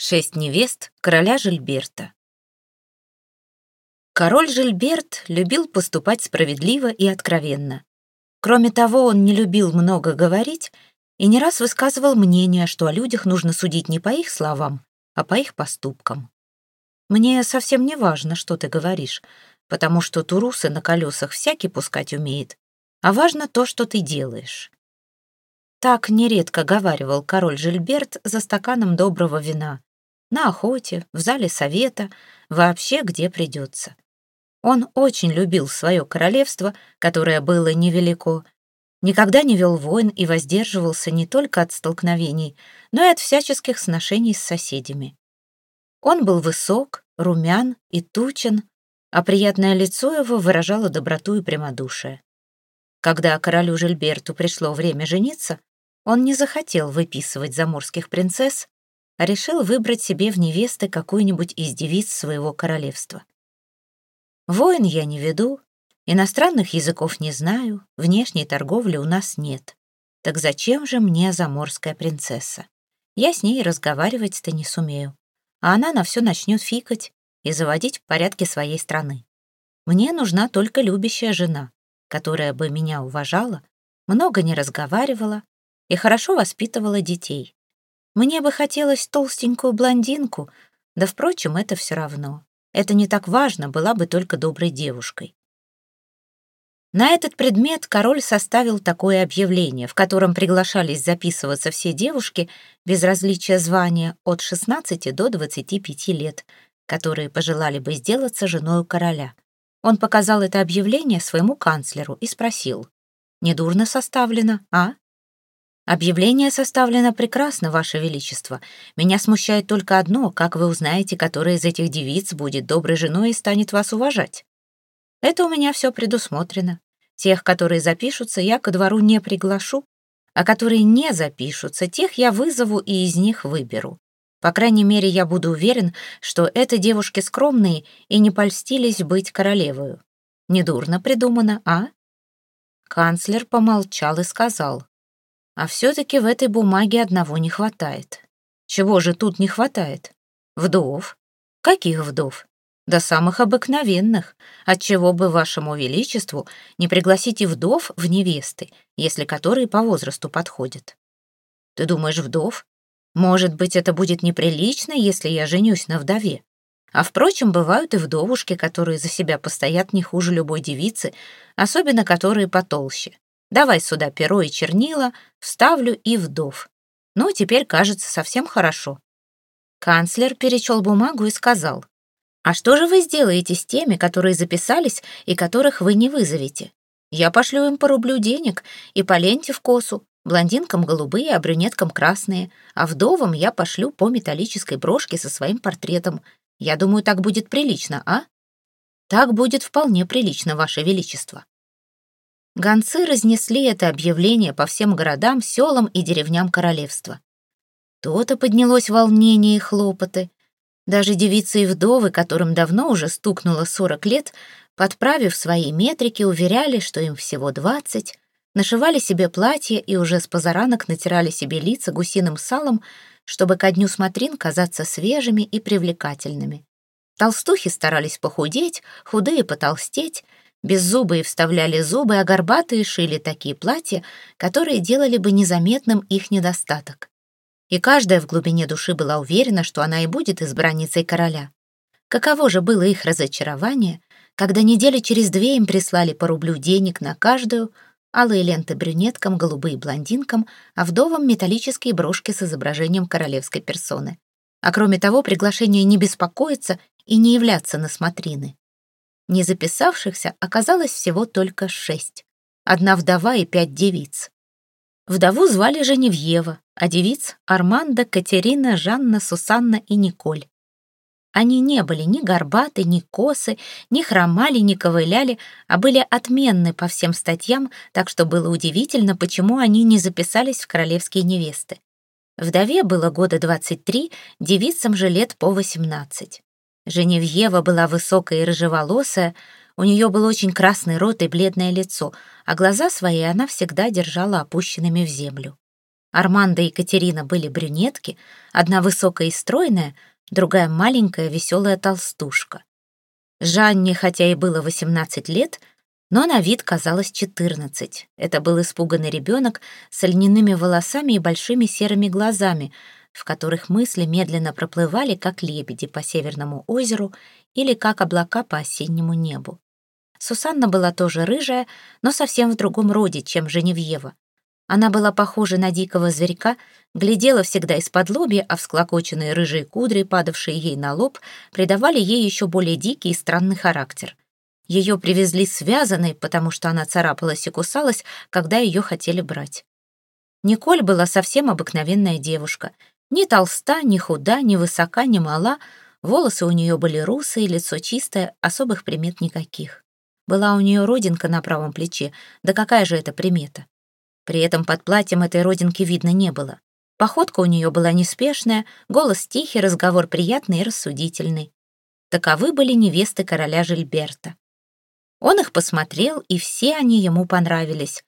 Шесть невест короля Жильберта. Король Жильберт любил поступать справедливо и откровенно. Кроме того, он не любил много говорить и не раз высказывал мнение, что о людях нужно судить не по их словам, а по их поступкам. Мне совсем не важно, что ты говоришь, потому что турусы на колесах всякий пускать умеет, а важно то, что ты делаешь. Так нередко говаривал король Жильберт за стаканом доброго вина, на охоте, в зале совета, вообще где придется. Он очень любил свое королевство, которое было невелико, никогда не вел войн и воздерживался не только от столкновений, но и от всяческих сношений с соседями. Он был высок, румян и тучен, а приятное лицо его выражало доброту и прямодушие. Когда королю Жильберту пришло время жениться, он не захотел выписывать заморских принцесс, решил выбрать себе в невесты какую-нибудь из девиц своего королевства. Войн я не веду, иностранных языков не знаю, внешней торговли у нас нет. Так зачем же мне заморская принцесса? Я с ней разговаривать-то не сумею, а она на все начнет фикать и заводить в порядке своей страны. Мне нужна только любящая жена, которая бы меня уважала, много не разговаривала и хорошо воспитывала детей. Мне бы хотелось толстенькую блондинку, да, впрочем, это все равно. Это не так важно, была бы только доброй девушкой. На этот предмет король составил такое объявление, в котором приглашались записываться все девушки без различия звания от 16 до 25 лет, которые пожелали бы сделаться женой короля. Он показал это объявление своему канцлеру и спросил, «Недурно составлено, а?» «Объявление составлено прекрасно, Ваше Величество. Меня смущает только одно, как вы узнаете, которая из этих девиц будет доброй женой и станет вас уважать. Это у меня все предусмотрено. Тех, которые запишутся, я ко двору не приглашу, а которые не запишутся, тех я вызову и из них выберу. По крайней мере, я буду уверен, что это девушки скромные и не польстились быть королевою. Недурно придумано, а?» Канцлер помолчал и сказал, а все-таки в этой бумаге одного не хватает. Чего же тут не хватает? Вдов. Каких вдов? Да самых обыкновенных. Отчего бы вашему величеству не пригласите вдов в невесты, если которые по возрасту подходят? Ты думаешь, вдов? Может быть, это будет неприлично, если я женюсь на вдове. А впрочем, бывают и вдовушки, которые за себя постоят не хуже любой девицы, особенно которые потолще. Давай сюда перо и чернила, вставлю и вдов. Ну, теперь, кажется, совсем хорошо». Канцлер перечел бумагу и сказал, «А что же вы сделаете с теми, которые записались и которых вы не вызовете? Я пошлю им по рублю денег и по ленте в косу, блондинкам голубые, а брюнеткам красные, а вдовам я пошлю по металлической брошке со своим портретом. Я думаю, так будет прилично, а? Так будет вполне прилично, Ваше Величество. Гонцы разнесли это объявление по всем городам, селам и деревням королевства. То-то поднялось волнение и хлопоты. Даже девицы и вдовы, которым давно уже стукнуло сорок лет, подправив свои метрики, уверяли, что им всего двадцать, нашивали себе платья и уже с позаранок натирали себе лица гусиным салом, чтобы ко дню смотрин казаться свежими и привлекательными. Толстухи старались похудеть, худые потолстеть — Беззубые вставляли зубы, а горбатые шили такие платья, которые делали бы незаметным их недостаток. И каждая в глубине души была уверена, что она и будет избранницей короля. Каково же было их разочарование, когда недели через две им прислали по рублю денег на каждую, алые ленты брюнеткам, голубые блондинкам, а вдовам металлические брошки с изображением королевской персоны. А кроме того, приглашение не беспокоиться и не являться на смотрины. Не записавшихся оказалось всего только шесть. Одна вдова и пять девиц. Вдову звали Женевьева, а девиц — Армандо, Катерина, Жанна, Сусанна и Николь. Они не были ни горбаты, ни косы, ни хромали, ни ковыляли, а были отменны по всем статьям, так что было удивительно, почему они не записались в королевские невесты. Вдове было года 23, девицам же лет по 18. Женевьева была высокая и рыжеволосая, у нее был очень красный рот и бледное лицо, а глаза свои она всегда держала опущенными в землю. Армандо и Катерина были брюнетки, одна высокая и стройная, другая маленькая, веселая толстушка. Жанне, хотя и было 18 лет, но на вид казалось 14. Это был испуганный ребенок с льняными волосами и большими серыми глазами, в которых мысли медленно проплывали, как лебеди по Северному озеру или как облака по осеннему небу. Сусанна была тоже рыжая, но совсем в другом роде, чем Женевьева. Она была похожа на дикого зверька, глядела всегда из-под лобья, а всклокоченные рыжие кудри, падавшие ей на лоб, придавали ей еще более дикий и странный характер. Ее привезли связанной, потому что она царапалась и кусалась, когда ее хотели брать. Николь была совсем обыкновенная девушка. Ни толста, ни худа, ни высока, ни мала. Волосы у нее были русые, лицо чистое, особых примет никаких. Была у нее родинка на правом плече, да какая же это примета? При этом под платьем этой родинки видно не было. Походка у нее была неспешная, голос тихий, разговор приятный и рассудительный. Таковы были невесты короля Жильберта. Он их посмотрел, и все они ему понравились.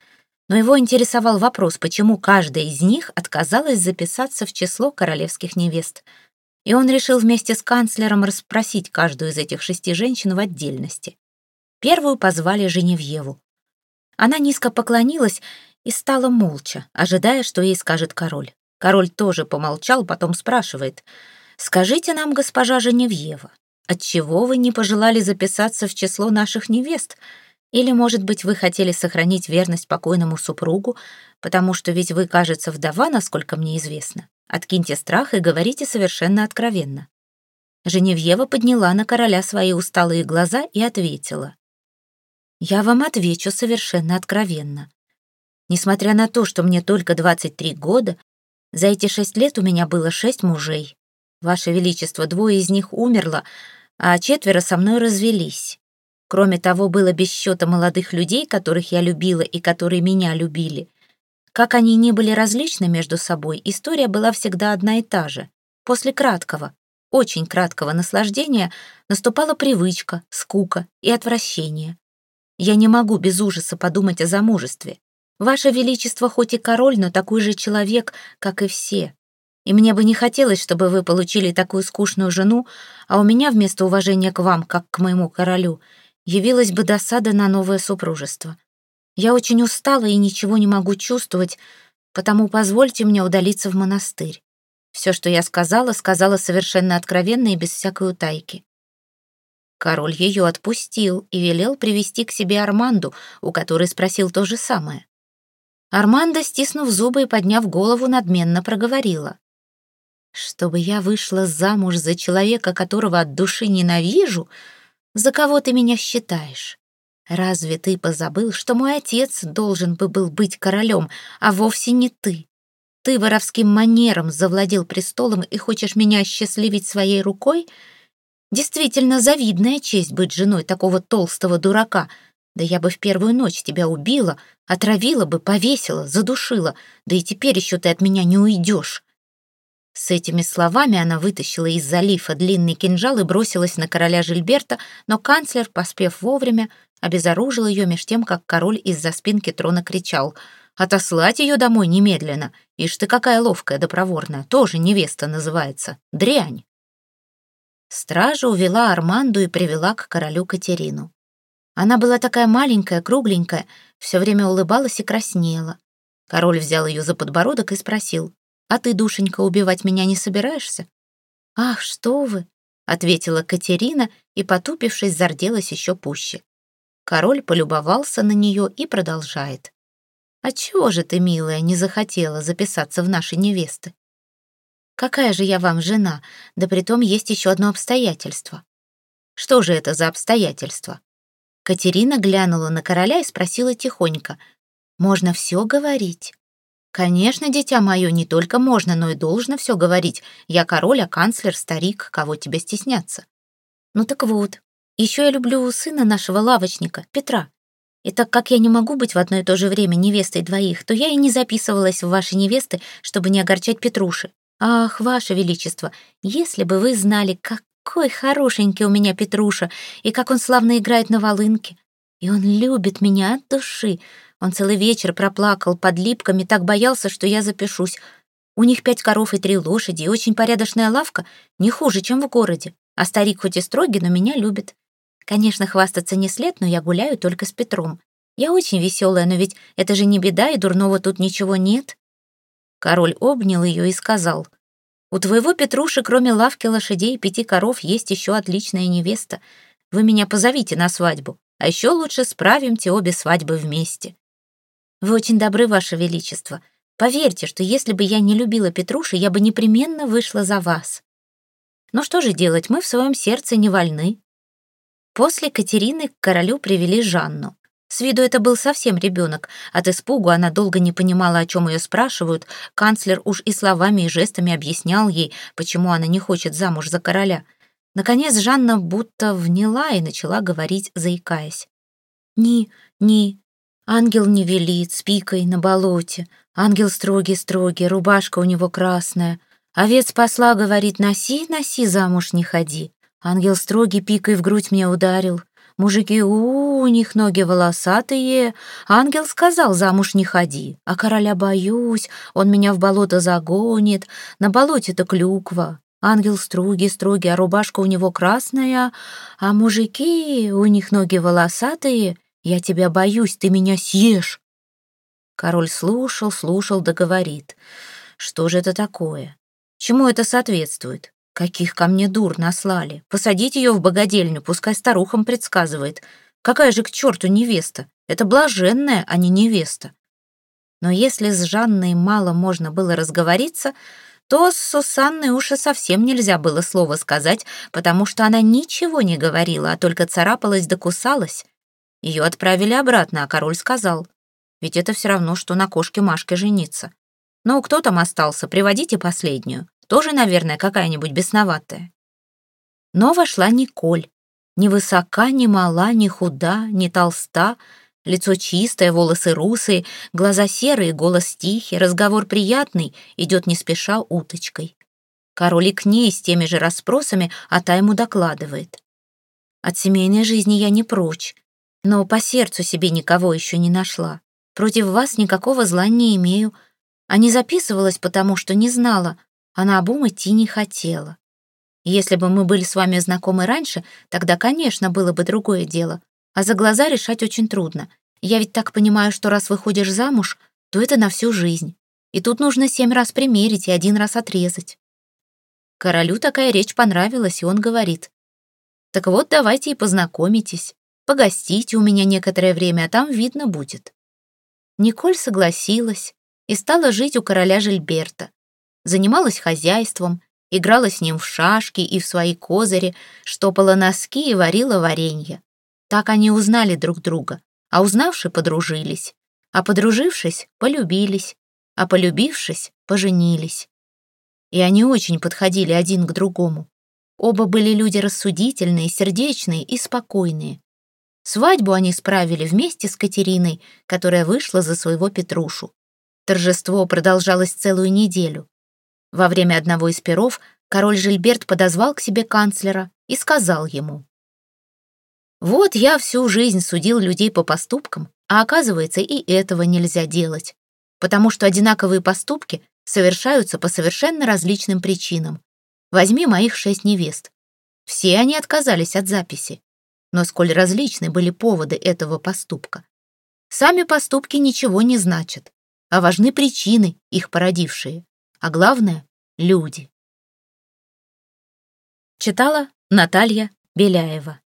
Но его интересовал вопрос, почему каждая из них отказалась записаться в число королевских невест. И он решил вместе с канцлером расспросить каждую из этих шести женщин в отдельности. Первую позвали Женевьеву. Она низко поклонилась и стала молча, ожидая, что ей скажет король. Король тоже помолчал, потом спрашивает, «Скажите нам, госпожа Женевьева, отчего вы не пожелали записаться в число наших невест? Или, может быть, вы хотели сохранить верность покойному супругу, потому что ведь вы, кажется, вдова, насколько мне известно? Откиньте страх и говорите совершенно откровенно». Женевьева подняла на короля свои усталые глаза и ответила. «Я вам отвечу совершенно откровенно. Несмотря на то, что мне только 23 года, за эти шесть лет у меня было шесть мужей. Ваше Величество, двое из них умерло, а четверо со мной развелись. Кроме того, было без счета молодых людей, которых я любила и которые меня любили. Как они ни были различны между собой, история была всегда одна и та же. После краткого, очень краткого наслаждения наступала привычка, скука и отвращение. Я не могу без ужаса подумать о замужестве. Ваше Величество хоть и король, но такой же человек, как и все. И мне бы не хотелось, чтобы вы получили такую скучную жену, а у меня вместо уважения к вам, как к моему королю, явилась бы досада на новое супружество. Я очень устала и ничего не могу чувствовать, потому позвольте мне удалиться в монастырь. Все, что я сказала, сказала совершенно откровенно и без всякой утайки. Король ее отпустил и велел привести к себе Арманду, у которой спросил то же самое. Армандо, стиснув зубы и подняв голову, надменно проговорила. «Чтобы я вышла замуж за человека, которого от души ненавижу, за кого ты меня считаешь? Разве ты позабыл, что мой отец должен бы был быть королем, а вовсе не ты? Ты воровским манером завладел престолом и хочешь меня счастливить своей рукой? Действительно завидная честь быть женой такого толстого дурака — да я бы в первую ночь тебя убила, отравила бы, повесила, задушила, да и теперь еще ты от меня не уйдешь». С этими словами она вытащила из залифа длинный кинжал и бросилась на короля Жильберта, но канцлер, поспев вовремя, обезоружил ее меж тем, как король из-за спинки трона кричал «Отослать ее домой немедленно! Ишь ты какая ловкая да проворная, тоже невеста называется, дрянь!» Стража увела Арманду и привела к королю Катерину. Она была такая маленькая, кругленькая, все время улыбалась и краснела. Король взял ее за подбородок и спросил, «А ты, душенька, убивать меня не собираешься?» «Ах, что вы!» — ответила Катерина и, потупившись, зарделась еще пуще. Король полюбовался на нее и продолжает. «Отчего же ты, милая, не захотела записаться в наши невесты?» «Какая же я вам жена? Да притом есть еще одно обстоятельство». «Что же это за обстоятельство?» Катерина глянула на короля и спросила тихонько. «Можно все говорить?» «Конечно, дитя мое, не только можно, но и должно все говорить. Я король, а канцлер, старик, кого тебе стесняться?» «Ну так вот, еще я люблю сына нашего лавочника, Петра. И так как я не могу быть в одно и то же время невестой двоих, то я и не записывалась в ваши невесты, чтобы не огорчать Петруши. Ах, ваше величество, если бы вы знали, как какой хорошенький у меня Петруша, и как он славно играет на волынке. И он любит меня от души. Он целый вечер проплакал под липками, так боялся, что я запишусь. У них пять коров и три лошади, и очень порядочная лавка, не хуже, чем в городе. А старик хоть и строгий, но меня любит. Конечно, хвастаться не след, но я гуляю только с Петром. Я очень веселая, но ведь это же не беда, и дурного тут ничего нет. Король обнял ее и сказал, «У твоего Петруши, кроме лавки лошадей и пяти коров, есть еще отличная невеста. Вы меня позовите на свадьбу, а еще лучше справимте обе свадьбы вместе». «Вы очень добры, Ваше Величество. Поверьте, что если бы я не любила Петруши, я бы непременно вышла за вас». «Ну что же делать, мы в своем сердце не вольны». После Катерины к королю привели Жанну. С виду это был совсем ребенок. От испугу она долго не понимала, о чем ее спрашивают. Канцлер уж и словами, и жестами объяснял ей, почему она не хочет замуж за короля. Наконец Жанна будто вняла и начала говорить, заикаясь. «Ни, ни, ангел не велит, с пикой на болоте. Ангел строгий-строгий, рубашка у него красная. Овец посла, говорит, носи, носи, замуж не ходи. Ангел строгий пикой в грудь мне ударил. Мужики, у, у них ноги волосатые. Ангел сказал, замуж не ходи. А короля боюсь, он меня в болото загонит. На болоте-то клюква. Ангел строгий, строгий, а рубашка у него красная. А мужики, у них ноги волосатые. Я тебя боюсь, ты меня съешь. Король слушал, слушал, да. Что же это такое? Чему это соответствует? Каких ко мне дур наслали? Посадить ее в богадельню, пускай старухам предсказывает. Какая же к черту невеста? Это блаженная, а не невеста. Но если с Жанной мало можно было разговориться, то с Сусанной уж и совсем нельзя было слова сказать, потому что она ничего не говорила, а только царапалась да кусалась. Ее отправили обратно, а король сказал, ведь это все равно, что на кошке Машке жениться. Ну, кто там остался, приводите последнюю. Тоже, наверное, какая-нибудь бесноватая. Но вошла Николь. Ни высока, ни мала, ни худа, ни толста. Лицо чистое, волосы русые, глаза серые, голос тихий, разговор приятный, идет не спеша уточкой. Король и к ней с теми же расспросами, а та ему докладывает. От семейной жизни я не прочь, но по сердцу себе никого еще не нашла. Против вас никакого зла не имею, а не записывалась, потому что не знала, а на обум идти не хотела. Если бы мы были с вами знакомы раньше, тогда, конечно, было бы другое дело. А за глаза решать очень трудно. Я ведь так понимаю, что раз выходишь замуж, то это на всю жизнь. И тут нужно семь раз примерить и один раз отрезать. Королю такая речь понравилась, и он говорит. «Так вот, давайте и познакомитесь. Погостите у меня некоторое время, а там видно будет». Николь согласилась и стала жить у короля Жильберта занималась хозяйством, играла с ним в шашки и в свои козыри, штопала носки и варила варенье. Так они узнали друг друга, а узнавши, подружились, а подружившись, полюбились, а полюбившись, поженились. И они очень подходили один к другому. Оба были люди рассудительные, сердечные и спокойные. Свадьбу они справили вместе с Катериной, которая вышла за своего Петрушу. Торжество продолжалось целую неделю. Во время одного из перов король Жильберт подозвал к себе канцлера и сказал ему. «Вот я всю жизнь судил людей по поступкам, а оказывается, и этого нельзя делать, потому что одинаковые поступки совершаются по совершенно различным причинам. Возьми моих шесть невест. Все они отказались от записи. Но сколь различны были поводы этого поступка. Сами поступки ничего не значат, а важны причины, их породившие а главное — люди. Читала Наталья Беляева